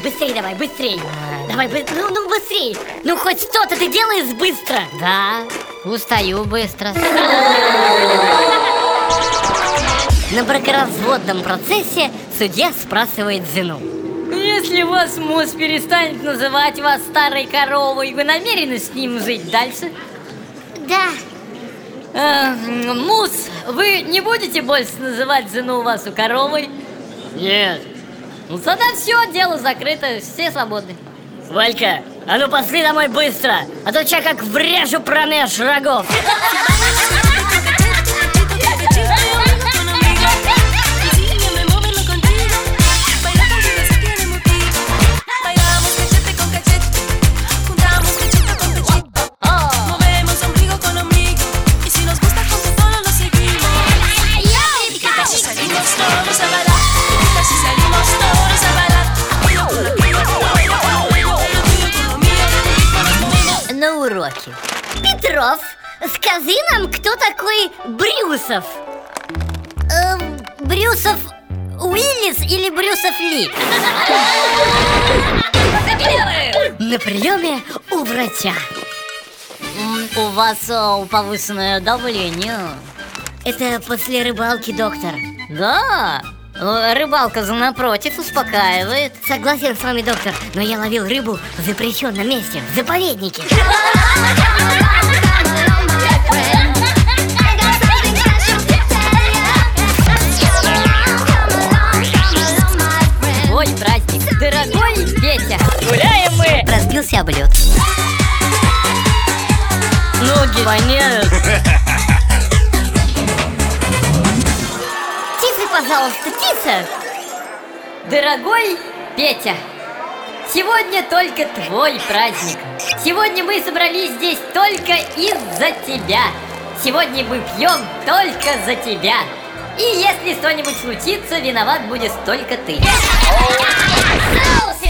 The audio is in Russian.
быстрей Давай, бы- ну, ну быстрей Ну хоть что-то ты делаешь быстро Да, устаю быстро. На бракоразводном процессе судья спрашивает жену Если вас муж перестанет называть вас старой коровой, вы намерены с ним жить дальше? Да, Э, муж, вы не будете больше называть жену вашу коровой? Нет. Ну тогда все, дело закрыто, все свободны. Валька, а ну пошли домой быстро, а то ча как врежу промеж рогов. Уроке. Петров, скажи нам, кто такой Брюсов? Эм, Брюсов Уиллис или Брюсов Ли? На приеме у врача У вас э, повышенное давление. Это после рыбалки, доктор Да, рыбалка за напротив успокаивает. Согласен с вами, доктор, но я ловил рыбу в запрещенном месте, в заповеднике Ой, праздник, дорогой Петя. Гуляем мы! Разбился об лед Ноги воняют. Пожалуйста, тише Дорогой Петя, сегодня только твой праздник. Сегодня мы собрались здесь только из-за тебя. Сегодня мы пьем только за тебя. И если что-нибудь случится, виноват будешь только ты. Соус